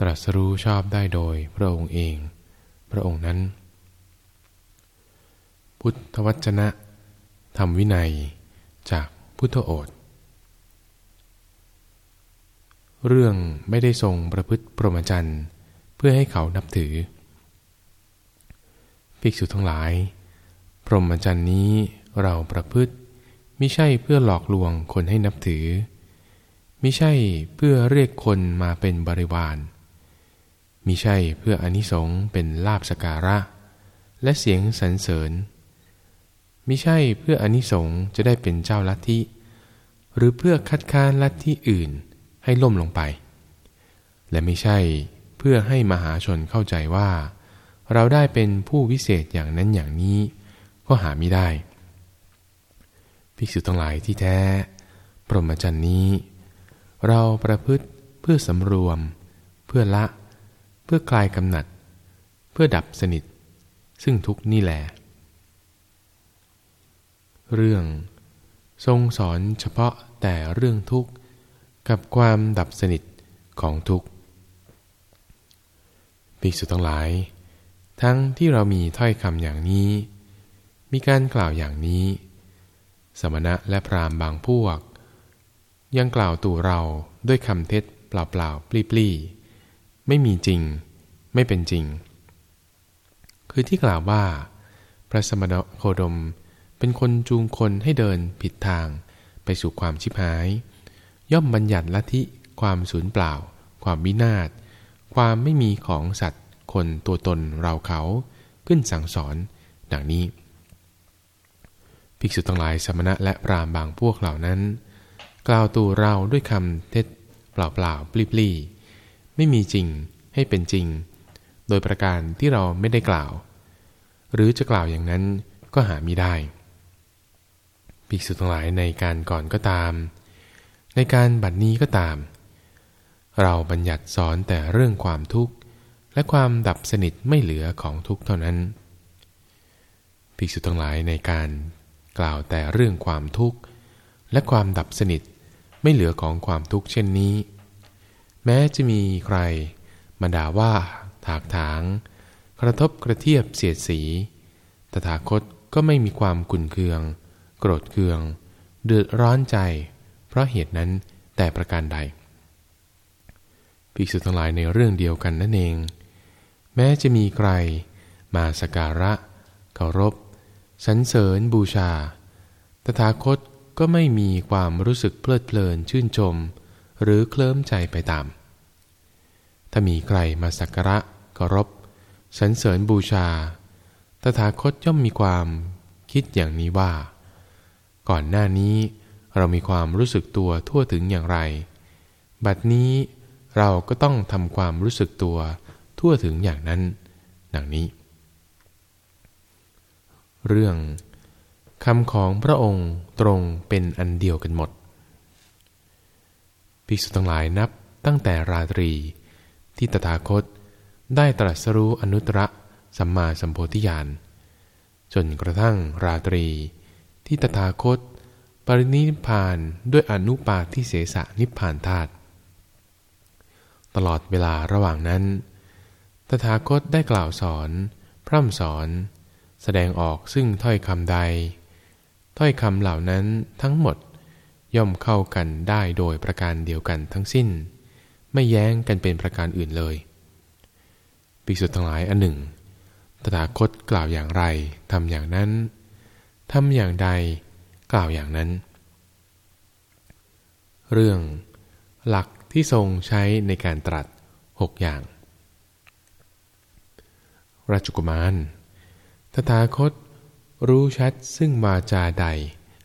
ตรัสรู้ชอบได้โดยพระองค์เอง พระองค์นั้น พุทธวจนะธรรมวินัยจากพุทธโอษเรื่องไม่ได้ทรงประพฤติปรหมจันทร์เพื่อให้เขานับถือ ภิกษุทั้งหลาย พรหมจรรย์นี้เราประพฤติไม่ใช่เพื่อหลอกลวงคนให้นับถือ ไม่ใช่เพื่อเรียกคนมาเป็นบริวาร มิใช่เพื่ออนิสงส์เป็นลาบสการะ และเสียงสรรเสริญมิใช่เพื่ออนิสงส์จะได้เป็นเจ้าลัทธิ หรือเพื่อคัดค้านลัทธิอื่นให้ล่มลงไป และไม่ใช่เพื่อให้มหาชนเข้าใจว่า เราได้เป็นผู้วิเศษอย่างนั้นอย่างนี้ ก็หาไม่ได้ ภิกษุทั้งหลายที่แท้ ปรมจันนี้ เราประพฤติเพื่อสำรวม เพื่อละ พื่อคลายกำหนัด เพื่อดับสนิท ซึ่งทุกนี่แหละเรื่องทรงสอนเฉพาะแต่เรื่องทุกข์กับความดับสนิทของทุกข์ภิกษุทั้งหลาย ทั้งที่เรามีถ้อยคำอย่างนี้ มีการกล่าวอย่างนี้ สมณะและพรามบางพวก ยังกล่าวตู่เราด้วยคำเท็จเปล่าๆปลี้ๆ ไม่มีจริง ไม่เป็นจริง คือที่กล่าวว่า พระสมณโคดมเป็นคนจูงคนให้เดินผิดทางไปสู่ความชิบหาย ย่อมบัญญัติลัทธิความสูญเปล่า ความวินาศ ความไม่มีของสัตว์ คนตัวตนเราเขาขึ้นสั่งสอน ดังนี้ ภิกษุทั้งหลายสมณะและปรามบางพวกเหล่านั้น กล่าวตูเราด้วยคำเท็จเปล่าๆปลีๆ ไม่มีจริงให้เป็นจริง โดยประการที่เราไม่ได้กล่าว หรือจะกล่าวอย่างนั้นก็หาไม่ได้ภิกษุทั้งหลายในการก่อนก็ตาม ในการบัดนี้ก็ตาม เราบัญญัติสอนแต่เรื่องความทุกข์ และความดับสนิทไม่เหลือของทุกข์เท่านั้นภิกษุทั้งหลายในการกล่าวแต่เรื่องความทุกข์ และความดับสนิทไม่เหลือของความทุกข์เช่นนี้ แม้จะมีใครมาด่าว่า ถากถาง กระทบกระเทียบเสียดสี ตถาคตก็ไม่มีความกุนเคือง โกรธเคือง เดือดร้อนใจ เพราะเหตุนั้นแต่ประการใดภิกษุทั้งหลายในเรื่องเดียวกันนั่นเอง แม้จะมีใคร มาสการะเคารพสรรเสริญบูชา ตถาคตก็ไม่มีความรู้สึกเพลิดเพลินชื่นชม หรือเคลิ้มใจไปตาม ถ้ามีใครมาสักการะเคารพสรรเสริญบูชา ตถาคตย่อมมีความคิดอย่างนี้ว่า ก่อนหน้านี้เรามีความรู้สึกตัวทั่วถึงอย่างไร บัดนี้เราก็ต้องทำความรู้สึกตัวทั่วถึงอย่างนั้น ดังนี้ เรื่องคำของพระองค์ตรงเป็นอันเดียวกันหมด ภิกษุทั้งหลายนับตั้งแต่ราตรี ที่ตถาคตได้ตรัสรู้อนุตตรสัมมาสัมโพธิญาณจนกระทั่งราตรี ที่ตถาคต ปรินิพานด้วยอนุปาทิเสสนิพพานธาตุตลอดเวลาระหว่างนั้น ตถาคตได้กล่าวสอน พร่ำสอน แสดงออกซึ่งถ้อยคำใด ถ้อยคำเหล่านั้นทั้งหมด ย่อมเข้ากันได้โดยประการเดียวกันทั้งสิ้น ไม่แย้งกันเป็นประการอื่นเลยภิกษุทั้งหลายอันหนึ่ง ตถาคตกล่าวอย่างไรทำอย่างนั้นทำอย่างใดกล่าวอย่างนั้น เรื่อง หลักที่ทรงใช้ในการตรัสหกอย่าง ราชกุมาร ตถาคตรู้ชัดซึ่งวาจาใด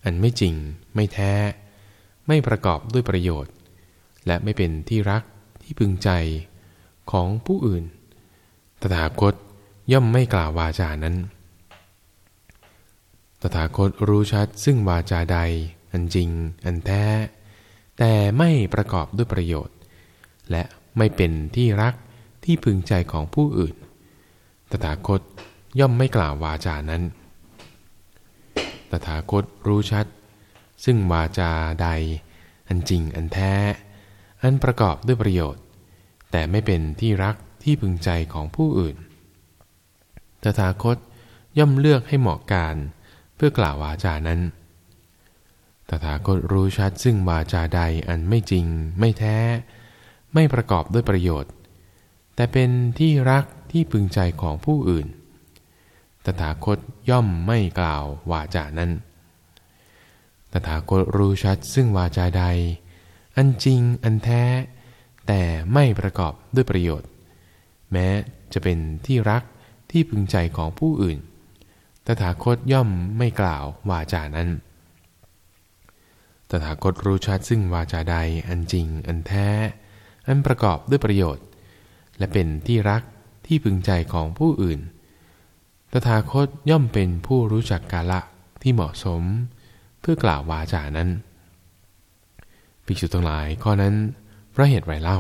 อันไม่จริงไม่แท้ ไม่ประกอบด้วยประโยชน์ และไม่เป็นที่รักที่พึงใจของผู้อื่น ตถาคตย่อมไม่กล่าววาจานั้น ตถาคตรู้ชัดซึ่งวาจาใด อันจริง อันแท้ แต่ไม่ประกอบด้วยประโยชน์ และไม่เป็นที่รักที่พึงใจของผู้อื่น ตถาคตย่อมไม่กล่าววาจานั้น ตถาคตรู้ชัด ซึ่งวาจาใด อันจริงอันแท้ อันประกอบด้วยประโยชน์ แต่ไม่เป็นที่รักที่พึงใจของผู้อื่น ตถาคตย่อมเลือกให้เหมาะการเพื่อกล่าววาจานั้น ตถาคตรู้ชัดซึ่งวาจาใดอันไม่จริง ไม่แท้ ไม่ประกอบด้วยประโยชน์ แต่เป็นที่รักที่พึงใจของผู้อื่น ตถาคตย่อมไม่กล่าววาจานั้น ตถาคตรู้ชัดซึ่งวาจาใด อันจริงอันแท้ แต่ไม่ประกอบด้วยประโยชน์ แม้จะเป็นที่รักที่พึงใจของผู้อื่น ตถาคตย่อมไม่กล่าววาจานั้น ตถาคตรู้ชัดซึ่งวาจาใด อันจริงอันแท้ อันประกอบด้วยประโยชน์ และเป็นที่รักที่พึงใจของผู้อื่น ตถาคตย่อมเป็นผู้รู้จักกาละที่เหมาะสม เพื่อกล่าววาจานั้นภิกษุทั้งหลายข้อนั้นเพราะเหตุไรเล่า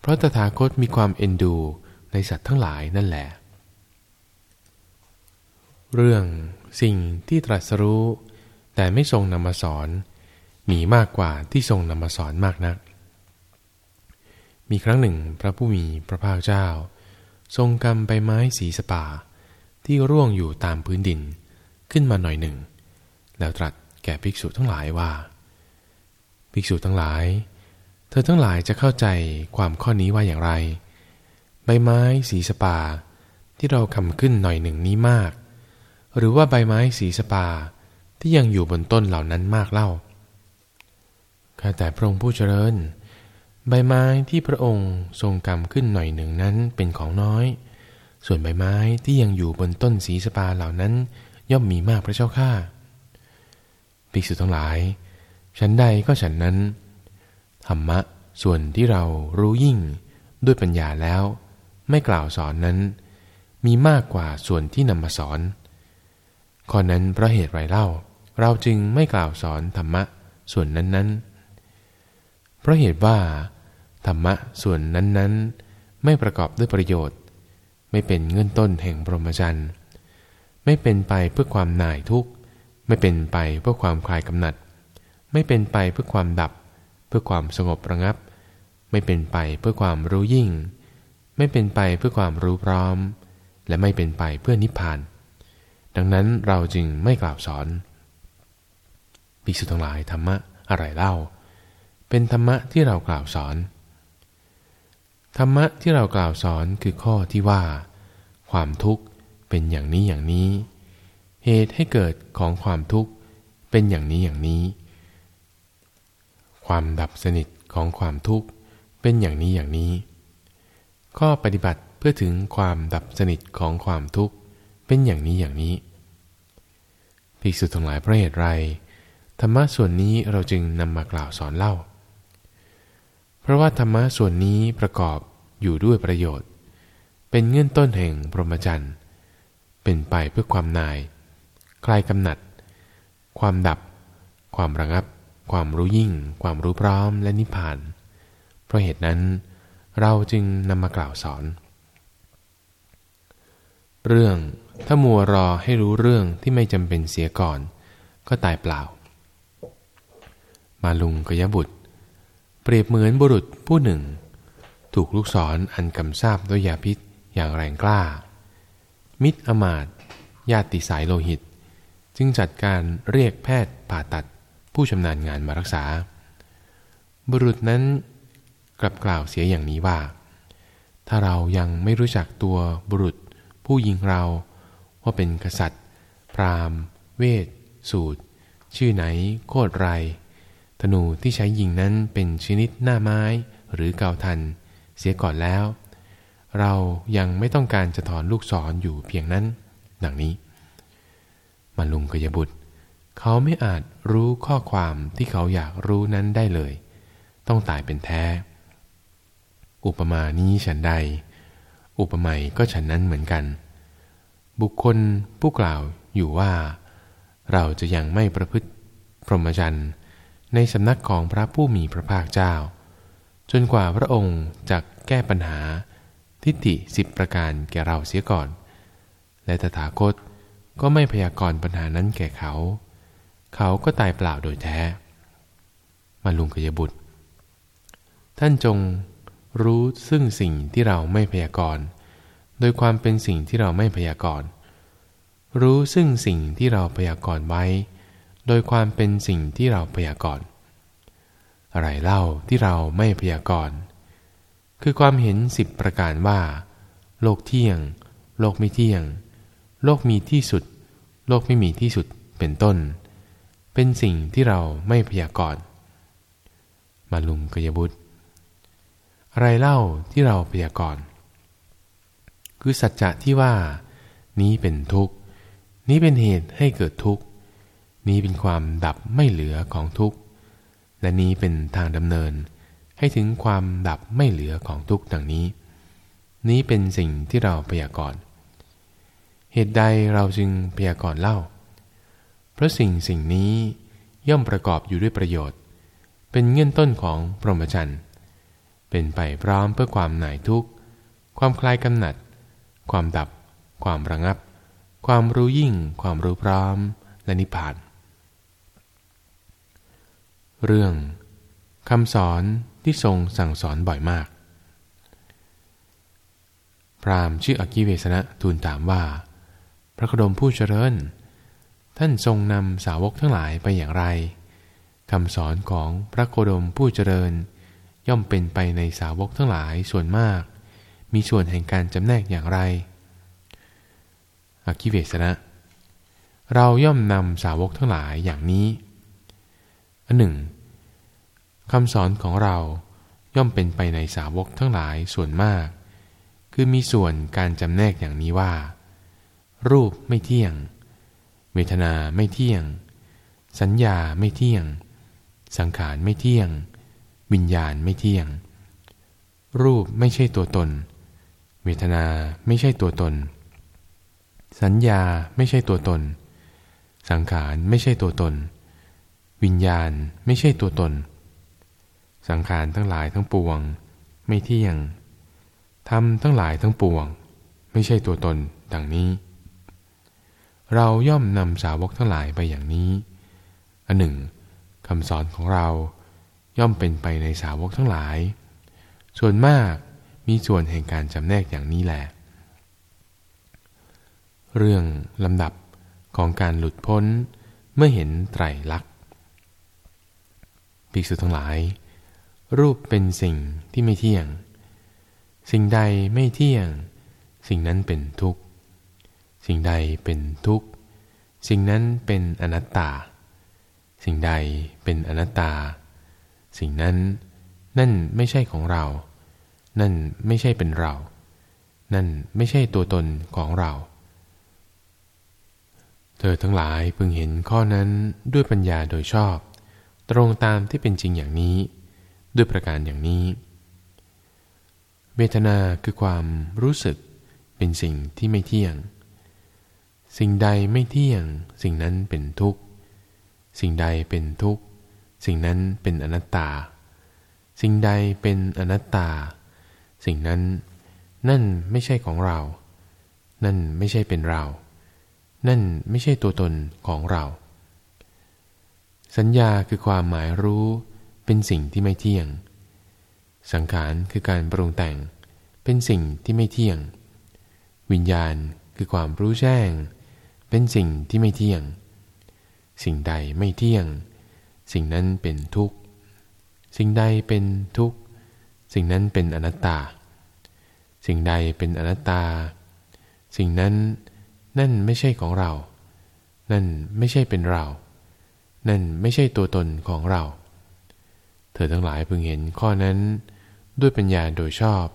เพราะตถาคตมีความเอ็นดูในสัตว์ทั้งหลายนั่นแหละ เรื่องสิ่งที่ตรัสรู้ แต่ไม่ทรงนำมาสอนมีมากกว่าที่ทรงนำมาสอนมากนัก มีครั้งหนึ่งพระผู้มีพระภาคเจ้า ทรงกำใบไม้สีสปาที่ร่วงอยู่ตามพื้นดินขึ้นมาหน่อยหนึ่ง แล้วตรัสแก่ภิกษุทั้งหลายว่า ภิกษุทั้งหลาย เธอทั้งหลายจะเข้าใจความข้อนี้ว่าอย่างไร ใบไม้สีสปา ที่เราคำขึ้นหน่อยหนึ่งนี้มาก หรือว่าใบไม้สีสปาที่ยังอยู่บนต้นเหล่านั้นมากเล่าข้าแต่พระองค์ผู้เจริญ ใบไม้ที่พระองค์ทรงกำขึ้นหน่อยหนึ่งนั้นเป็นของน้อย ส่วนใบไม้ที่ยังอยู่บนต้นสีสปาเหล่านั้นย่อมมีมากพระเจ้าข้า ภิกษุทั้งหลาย ฉันใดก็ฉันนั้น ธรรมะส่วนที่เรารู้ยิ่งด้วยปัญญาแล้ว ไม่กล่าวสอนนั้น มีมากกว่าส่วนที่นำมาสอน ข้อนั้นเพราะเหตุไรเล่า เราจึงไม่กล่าวสอนธรรมะส่วนนั้นๆ เพราะเหตุว่า ธรรมะส่วนนั้นๆ ไม่ประกอบด้วยประโยชน์ ไม่เป็นเงื่อนต้นแห่งพรหมจรรย์ ไม่เป็นไปเพื่อความหน่ายทุกข์ ไม่เป็นไปเพื่อความคลายกำหนัด ไม่เป็นไปเพื่อความดับ เพื่อความสงบระงับ ไม่เป็นไปเพื่อความรู้ยิ่ง ไม่เป็นไปเพื่อความรู้พร้อม และไม่เป็นไปเพื่อนิพพาน ดังนั้นเราจึงไม่กล่าวสอนภิกษุทั้งหลายธรรมะอะไรเล่า เป็นธรรมะที่เรากล่าวสอน ธรรมะที่เรากล่าวสอนคือข้อที่ว่า ความทุกข์เป็นอย่างนี้อย่างนี้ เหตุให้เกิดของความทุกข์เป็นอย่างนี้อย่างนี้ ความดับสนิทของความทุกข์เป็นอย่างนี้อย่างนี้ ข้อปฏิบัติเพื่อถึงความดับสนิทของความทุกข์เป็นอย่างนี้อย่างนี้ภิกษุทั้งหลายเพราะเหตุไรธรรมะส่วนนี้เราจึงนำมากล่าวสอนเล่า เพราะว่าธรรมะส่วนนี้ประกอบอยู่ด้วยประโยชน์ เป็นเงื่อนต้นแห่งพรหมจรรย์ เป็นไปเพื่อความนาย คลายกำหนัด ความดับ ความระงับ ความรู้ยิ่ง ความรู้พร้อมและนิพพาน เพราะเหตุนั้นเราจึงนำมากล่าวสอน เรื่องถ้ามัวรอให้รู้เรื่องที่ไม่จำเป็นเสียก่อน ก็ตายเปล่า มาลุงกยบุตร เปรียบเหมือนบุรุษผู้หนึ่ง ถูกลูกศรออันกำซาบด้วยยาพิษอย่างแรงกล้า มิตรอมาตญาติสายโลหิต จึงจัดการเรียกแพทย์ผ่าตัดผู้ชำนาญงานมารักษา บุรุษนั้นกลับกล่าวเสียอย่างนี้ว่า ถ้าเรายังไม่รู้จักตัวบุรุษ ผู้ยิงเราว่าเป็นกษัตริย์ พราหมณ์ เวท สูตร ชื่อไหน โคดไร ธนูที่ใช้ยิงนั้นเป็นชนิดหน้าไม้หรือเกาทัน เสียก่อนแล้ว เรายังไม่ต้องการจะถอนลูกศรออยู่เพียงนั้น ดังนี้ มาลุงกยบุตร เขาไม่อาจรู้ข้อความที่เขาอยากรู้นั้นได้เลย ต้องตายเป็นแท้ อุปมานี้ฉันใด อุปไมาก็ฉันนั้นเหมือนกัน บุคคลผู้กล่าวอยู่ว่า เราจะยังไม่ประพฤติพรหมจรรย์ในสำนักของพระผู้มีพระภาคเจ้า จนกว่าพระองค์จะแก้ปัญหาทิฏฐิสิบประการแก่เราเสียก่อน และตถาคต ก็ไม่พยากรณ์ปัญหานั้นแก่เขา เขาก็ตายเปล่าโดยแท้ มาลุงกยบุตร ท่านจงรู้ซึ่งสิ่งที่เราไม่พยากรณ์ โดยความเป็นสิ่งที่เราไม่พยากรณ์ รู้ซึ่งสิ่งที่เราพยากรณ์ไว้ โดยความเป็นสิ่งที่เราพยากรณ์ อะไรเล่าที่เราไม่พยากรณ์ คือความเห็นสิบประการว่า โลกเที่ยง โลกไม่เที่ยง โลกมีที่สุด โลกไม่มีที่สุดเป็นต้น เป็นสิ่งที่เราไม่พยากรณ์มาลุงกยบุตร อะไรเล่าที่เราพยากรณ์คือสัจจะที่ว่า นี้เป็นทุกข์ นี้เป็นเหตุให้เกิดทุกข์ นี้เป็นความดับไม่เหลือของทุกข์ และนี้เป็นทางดำเนิน ให้ถึงความดับไม่เหลือของทุกข์ดังนี้ นี้เป็นสิ่งที่เราพยากรณ์ เหตุใดเราจึงพยากรณ์เล่า เพราะสิ่งสิ่งนี้ย่อมประกอบอยู่ด้วยประโยชน์ เป็นเงื่อนต้นของพรหมจรรย์ เป็นไปพร้อมเพื่อความหน่ายทุกข์ ความคลายกำหนัด ความดับ ความระงับ ความรู้ยิ่ง ความรู้พร้อม และนิพพาน เรื่องคำสอนที่ทรงสั่งสอนบ่อยมาก พรามชื่ออกิเวสนะทูลถามว่า พระคดมผู้เจริญ ท่านทรงนำสาวกทั้งหลายไปอย่างไรคำสอนของพระโคดมผู้เจริญ ย่อมเป็นไปในสาวกทั้งหลายส่วนมาก มีส่วนแห่งการจำแนกอย่างไรอคิเวสนะ เราย่อมนำสาวกทั้งหลายอย่างนี้อันหนึ่งคำสอนของเราย่อมเป็นไปในสาวกทั้งหลายส่วนมาก คือมีส่วนการจำแนกอย่างนี้ว่า รูปไม่เที่ยง เวทนาไม่เที่ยง สัญญาไม่เที่ยง สังขารไม่เที่ยง วิญญาณไม่เที่ยง รูปไม่ใช่ตัวตน เวทนาไม่ใช่ตัวตน สัญญาไม่ใช่ตัวตน สังขารไม่ใช่ตัวตน วิญญาณไม่ใช่ตัวตน สังขารทั้งหลายทั้งปวง ไม่เที่ยงทำทั้งหลายทั้งปวง ไม่ใช่ตัวตนดังนี้ เราย่อมนำสาวกทั้งหลายไปอย่างนี้ อันหนึ่งคำสอนของเราย่อมเป็นไปในสาวกทั้งหลาย ส่วนมากมีส่วนแห่งการจำแนกอย่างนี้แหละ เรื่องลำดับของการหลุดพ้นเมื่อเห็นไตรลักษณ์ภิกษุทั้งหลาย รูปเป็นสิ่งที่ไม่เที่ยง สิ่งใดไม่เที่ยง สิ่งนั้นเป็นทุกข์ สิ่งใดเป็นทุกข์ สิ่งนั้นเป็นอนัตตา สิ่งใดเป็นอนัตตา สิ่งนั้น นั่นไม่ใช่ของเรา นั่นไม่ใช่เป็นเรา นั่นไม่ใช่ตัวตนของเรา เธอทั้งหลายพึงเห็นข้อนั้นด้วยปัญญาโดยชอบ ตรงตามที่เป็นจริงอย่างนี้ ด้วยประการอย่างนี้ เวทนาคือความรู้สึกเป็นสิ่งที่ไม่เที่ยง สิ่งใดไม่เที่ยง สิ่งนั้นเป็นทุกข์ สิ่งใดเป็นทุกข์ สิ่งนั้นเป็นอนัตตา สิ่งใดเป็นอนัตตา สิ่งนั้น นั่นไม่ใช่ของเรา นั่นไม่ใช่เป็นเรา นั่นไม่ใช่ตัวตนของเรา สัญญาคือความหมายรู้เป็นสิ่งที่ไม่เที่ยง สังขารคือการปรุงแต่ง เป็นสิ่งที่ไม่เที่ยง วิญญาณคือความรู้แจ้ง เป็นสิ่งที่ไม่เที่ยง สิ่งใดไม่เที่ยง สิ่งนั้นเป็นทุกข์ สิ่งใดเป็นทุกข์ สิ่งนั้นเป็นอนัตตา สิ่งใดเป็นอนัตตา สิ่งนั้นนั่นไม่ใช่ของเรา นั่นไม่ใช่เป็นเรา นั่นไม่ใช่ตัวตนของเรา เธอทั้งหลายพึงเห็นข้อนั้นด้วยปัญญาโดยชอบ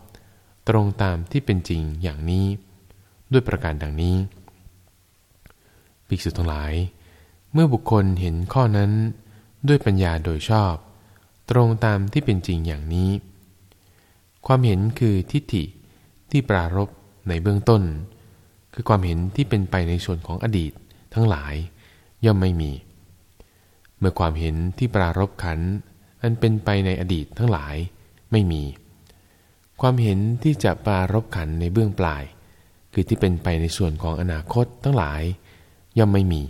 ตรงตามที่เป็นจริงอย่างนี้ ด้วยประการดังนี้ ภิกษุทั้งหลาย เมื่อบุคคลเห็นข้อนั้น ด้วยปัญญาโดยชอบ ตรงตามที่เป็นจริงอย่างนี้ ความเห็นคือทิฏฐิที่ปรารบในเบื้องต้น คือความเห็นที่เป็นไปในส่วนของอดีตทั้งหลายย่อมไม่มี เมื่อความเห็นที่ปรารบขัน อันเป็นไปในอดีตทั้งหลายไม่มี ความเห็นที่จะปรารบขันในเบื้องปลาย คือที่เป็นไปในส่วนของอนาคตทั้งหลาย ย่อมไม่มี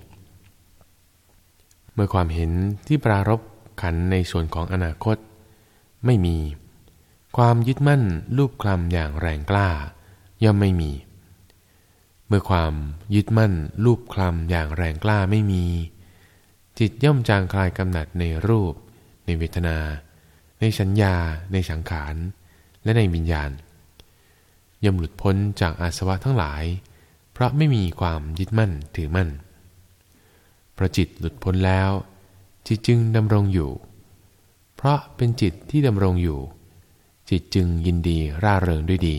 เมื่อความเห็นที่ปรารบขันในส่วนของอนาคต ไม่มี ความยึดมั่นรูปคลำอย่างแรงกล้า ย่อมไม่มี เมื่อความยึดมั่นรูปคลำอย่างแรงกล้าไม่มี จิตย่อมจางคลายกำหนัดในรูป ในเวทนา ในสัญญา ในสังขาร และในวิญญาณย่อมหลุดพ้นจากอาสวะทั้งหลาย เพราะไม่มีความยึดมั่นถือมั่นพระจิตหลุดพ้นแล้ว จิตจึงดำรงอยู่ เพราะเป็นจิตที่ดำรงอยู่ จิตจึงยินดีร่าเริงด้วยดี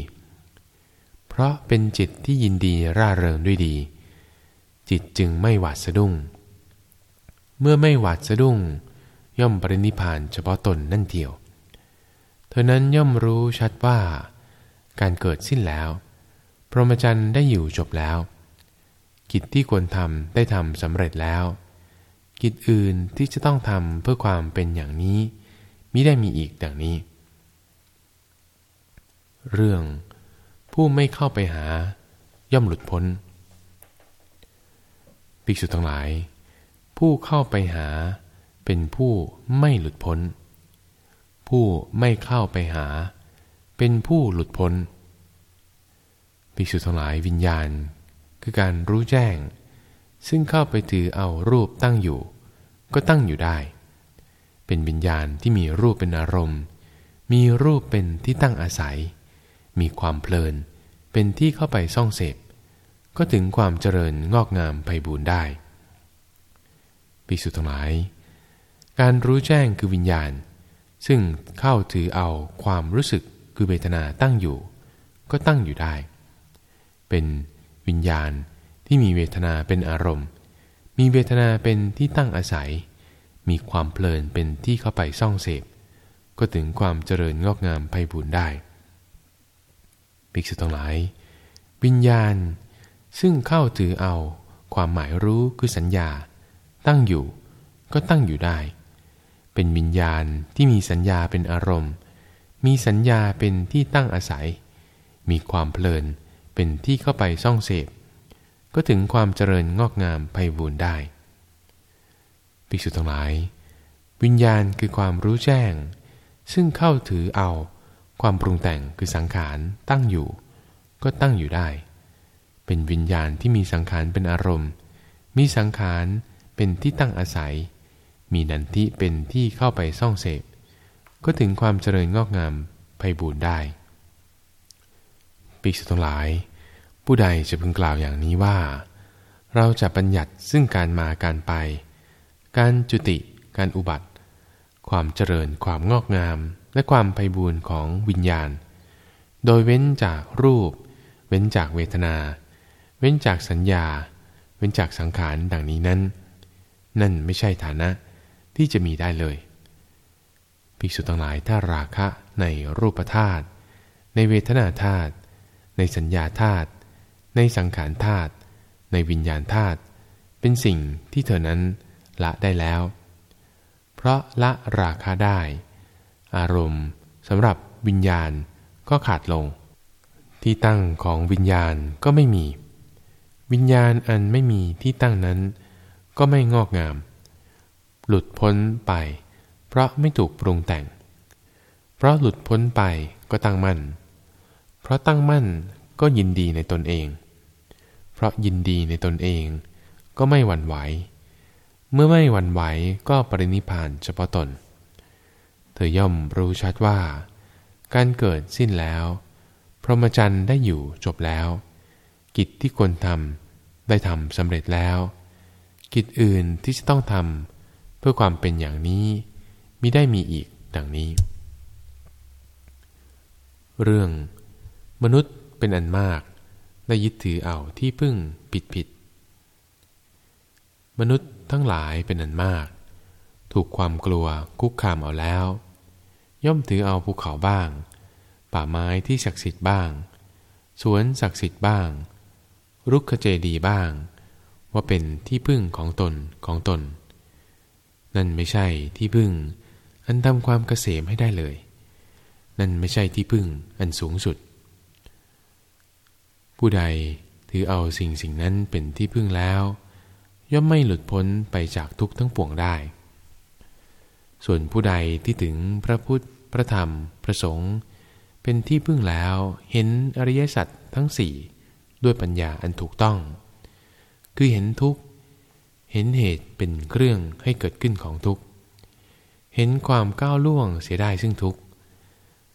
เพราะเป็นจิตที่ยินดีร่าเริงด้วยดี จิตจึงไม่หวาดสะดุ้ง เมื่อไม่หวาดสะดุ้ง ย่อมปรินิพานเฉพาะตนนั่นเดียว เธอนั้นย่อมรู้ชัดว่า การเกิดสิ้นแล้ว พรหมจรรย์ได้อยู่จบแล้ว กิจที่ควรทำได้ทำสำเร็จแล้ว กิจอื่นที่จะต้องทำเพื่อความเป็นอย่างนี้มิได้มีอีกดังนี้ เรื่อง ผู้ไม่เข้าไปหา ย่อมหลุดพ้นภิกษุทั้งหลาย ผู้เข้าไปหา เป็นผู้ไม่หลุดพ้น ผู้ไม่เข้าไปหา เป็นผู้หลุดพ้น ภิกษุทั้งหลายวิญญาณ คือการรู้แจ้ง ซึ่งเข้าไปถือเอารูปตั้งอยู่ ก็ตั้งอยู่ได้ เป็นวิญญาณที่มีรูปเป็นอารมณ์ มีรูปเป็นที่ตั้งอาศัย มีความเพลิน เป็นที่เข้าไปซ่องเสพ ก็ถึงความเจริญงอกงามไพบูรณ์ได้ปิสุทั้งหลาย การรู้แจ้งคือวิญญาณ ซึ่งเข้าถือเอาความรู้สึกคือเวทนาตั้งอยู่ ก็ตั้งอยู่ได้ เป็นวิญญาณที่มีเวทนาเป็นอารมณ์ มีเวทนาเป็นที่ตั้งอาศัย มีความเพลินเป็นที่เข้าไปซ่องเสพ ก็ถึงความเจริญงอกงามไพบูรณ์ได้ภิกษุทั้งหลาย วิญญาณ ซึ่งเข้าถือเอาความหมายรู้คือสัญญา ตั้งอยู่ก็ตั้งอยู่ได้ เป็นวิญญาณที่มีสัญญาเป็นอารมณ์ มีสัญญาเป็นที่ตั้งอาศัย มีความเพลิน เป็นที่เข้าไปซ่องเสพ ก็ถึงความเจริญงอกงามไพบูรณ์ได้ภิกษุทั้งหลาย วิญญาณคือความรู้แจ้ง ซึ่งเข้าถือเอาความปรุงแต่งคือสังขารตั้งอยู่ ก็ตั้งอยู่ได้ เป็นวิญญาณที่มีสังขารเป็นอารมณ์ มีสังขารเป็นที่ตั้งอาศัย มีนันทิเป็นที่เข้าไปซ่องเสพ ก็ถึงความเจริญงอกงามไพบูรณ์ได้ ภิกษุทั้งหลาย ผู้ใดจะพึงกล่าวอย่างนี้ว่า เราจะบัญญัติซึ่งการมาการไป การจุติ การอุบัติ ความเจริญความงอกงาม และความไพบูรณ์ของวิญญาณ โดยเว้นจากรูป เว้นจากเวทนา เว้นจากสัญญา เว้นจากสังขารดังนี้นั้น นั่นไม่ใช่ฐานะที่จะมีได้เลยภิกษุทั้งหลายถ้าราคะในรูปธาตุในเวทนาธาตุ ในสัญญาธาตุในสังขารธาตุในวิญญาณธาตุเป็นสิ่งที่เธอนั้นละได้แล้ว เพราะละราคาได้ อารมณ์สำหรับวิญญาณก็ขาดลง ที่ตั้งของวิญญาณก็ไม่มี วิญญาณอันไม่มีที่ตั้งนั้น ก็ไม่งอกงาม หลุดพ้นไป เพราะไม่ถูกปรุงแต่ง เพราะหลุดพ้นไปก็ตั้งมั่น เพราะตั้งมั่นก็ยินดีในตนเอง เพราะยินดีในตนเอง ก็ไม่หวั่นไหว เมื่อไม่หวั่นไหวก็ปรินิพานเฉพาะตน เธอย่อมรู้ชัดว่า การเกิดสิ้นแล้ว พรหมจรรย์ได้อยู่จบแล้ว กิจที่ควรทำได้ทำสำเร็จแล้ว กิจอื่นที่จะต้องทำเพื่อความเป็นอย่างนี้มิได้มีอีกดังนี้ เรื่อง มนุษย์เป็นอันมาก ได้ยึดถือเอาที่พึ่งผิดผิด มนุษย์ทั้งหลายเป็นอันมาก ถูกความกลัวคุกคามเอาแล้ว ย่อมถือเอาภูเขาบ้าง ป่าไม้ที่ศักดิ์สิทธิ์บ้าง สวนศักดิ์สิทธิ์บ้าง รุกขเจดีบ้าง ว่าเป็นที่พึ่งของตนของตน นั่นไม่ใช่ที่พึ่ง อันทำความเกษมให้ได้เลย นั่นไม่ใช่ที่พึ่งอันสูงสุด ผู้ใดถือเอาสิ่งสิ่งนั้นเป็นที่พึ่งแล้ว ย่อมไม่หลุดพ้นไปจากทุกข์ทั้งปวงได้ ส่วนผู้ใดที่ถึงพระพุทธ พระธรรม พระสงฆ์เป็นที่พึ่งแล้วเห็นอริยสัจทั้งสี่ด้วยปัญญาอันถูกต้อง คือเห็นทุกข์ เห็นเหตุเป็นเครื่องให้เกิดขึ้นของทุกข์ เห็นความก้าวล่วงเสียได้ซึ่งทุกข์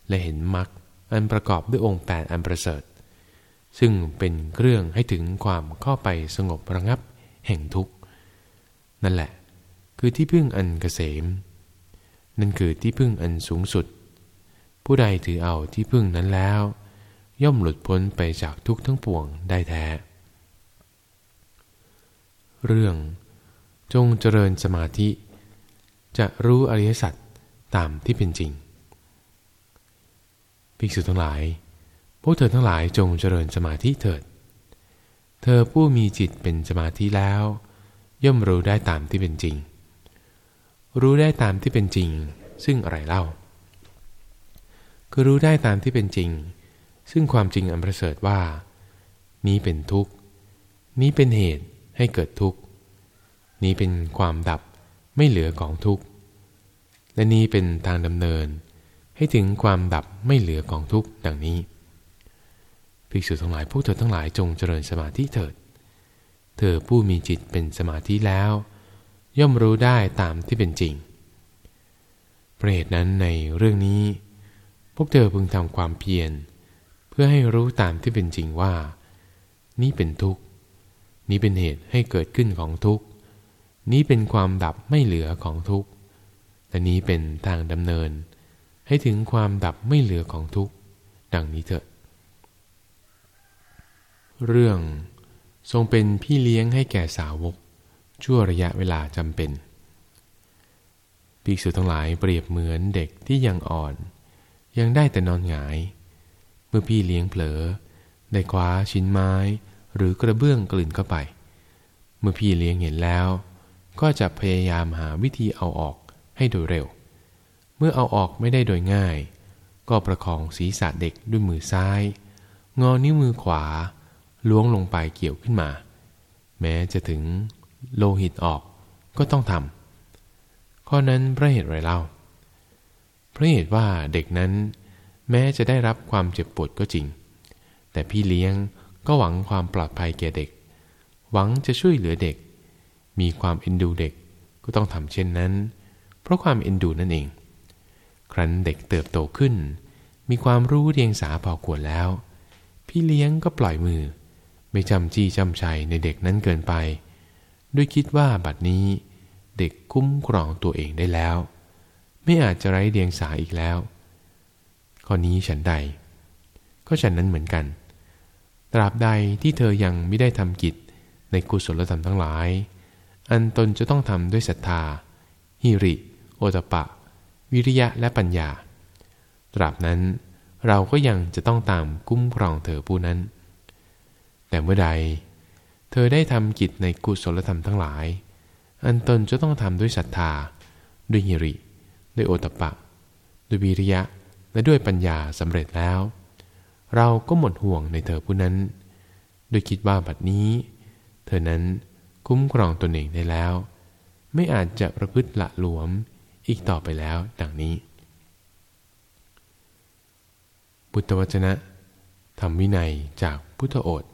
และเห็นมรรคอันประกอบด้วยองค์แปดอันประเสริฐ ซึ่งเป็นเครื่องให้ถึงความเข้าไปสงบระงับแห่งทุกข์ นั่นแหละ คือที่พึ่งอันเกษม นั่นคือที่พึ่งอันสูงสุด ผู้ใดถือเอาที่พึ่งนั้นแล้ว ย่อมหลุดพ้นไปจากทุกทั้งปวงได้แท้ เรื่องจงเจริญสมาธิ จะรู้อริยสัจตามที่เป็นจริง ภิกษุทั้งหลาย พวกเธอทั้งหลายจงเจริญสมาธิเถิด เธอผู้มีจิตเป็นสมาธิแล้ว ย่อมรู้ได้ตามที่เป็นจริง รู้ได้ตามที่เป็นจริง ซึ่งอะไรเล่า คือรู้ได้ตามที่เป็นจริง ซึ่งความจริงอันประเสริฐว่า นี้เป็นทุกข์ นี้เป็นเหตุให้เกิดทุกข์ นี้เป็นความดับไม่เหลือของทุกข์ และนี้เป็นทางดำเนิน ให้ถึงความดับไม่เหลือของทุกข์ดังนี้ ภิกษุทั้งหลายพวกเธอทั้งหลายจงเจริญสมาธิเถิด เธอผู้มีจิตเป็นสมาธิแล้ว ย่อมรู้ได้ตามที่เป็นจริงเปรตนั้นในเรื่องนี้ พวกเธอพึงทำความเพียรเพื่อให้รู้ตามที่เป็นจริงว่า นี้เป็นทุกข์ นี้เป็นเหตุให้เกิดขึ้นของทุกข์ นี้เป็นความดับไม่เหลือของทุกข์และนี้เป็นทางดำเนิน ให้ถึงความดับไม่เหลือของทุกข์ ดังนี้เถอะ เรื่องทรงเป็นพี่เลี้ยงให้แก่สาวก ชั่วระยะเวลาจำเป็นภิกษุทั้งหลายเปรียบเหมือนเด็กที่ยังอ่อน ยังได้แต่นอนหงาย เมื่อพี่เลี้ยงเผลอ ได้คว้าชิ้นไม้หรือกระเบื้องกลืนเข้าไป เมื่อพี่เลี้ยงเห็นแล้ว ก็จะพยายามหาวิธีเอาออกให้โดยเร็ว เมื่อเอาออกไม่ได้โดยง่าย ก็ประคองศีรษะเด็กด้วยมือซ้าย งอนิ้วมือขวา ล้วงลงไปเกี่ยวขึ้นมา แม้จะถึงโลหิตออกก็ต้องทำข้อนั้นพระเหตุไรเล่าพระเหตุว่าเด็กนั้น แม้จะได้รับความเจ็บปวดก็จริง แต่พี่เลี้ยงก็หวังความปลอดภัยแก่เด็ก หวังจะช่วยเหลือเด็ก มีความเอ็นดูเด็กก็ต้องทำเช่นนั้น เพราะความเอ็นดูนั่นเอง ครั้นเด็กเติบโตขึ้น มีความรู้เรียงสาพอควรแล้ว พี่เลี้ยงก็ปล่อยมือ ไม่จำจี้จำชัยในเด็กนั้นเกินไป ด้วยคิดว่าบัดนี้เด็กคุ้มครองตัวเองได้แล้ว ไม่อาจจะไร้เดียงสาอีกแล้ว ข้อนี้ฉันใด ก็ฉันนั้นเหมือนกัน ตราบใดที่เธอยังไม่ได้ทำกิจในกุศลธรรมทั้งหลาย อันตนจะต้องทำด้วยศรัทธา หิริ โอตปะ วิริยะและปัญญา ตราบนั้นเราก็ยังจะต้องตามคุ้มครองเธอผู้นั้น แต่เมื่อใด เธอได้ทำกิจในกุศลธรรมทั้งหลาย อันตนจะต้องทำด้วยศรัทธา ด้วยหิริ ด้วยโอตปะ ด้วยวิริยะ และด้วยปัญญาสำเร็จแล้ว เราก็หมดห่วงในเธอผู้นั้น โดยคิดว่าบัดนี้ เธอนั้นคุ้มครองตนเองได้แล้ว ไม่อาจจะประพฤติละหลวมอีกต่อไปแล้วดังนี้บุตรวจนะทำวินัยจากพุทธโอษฐ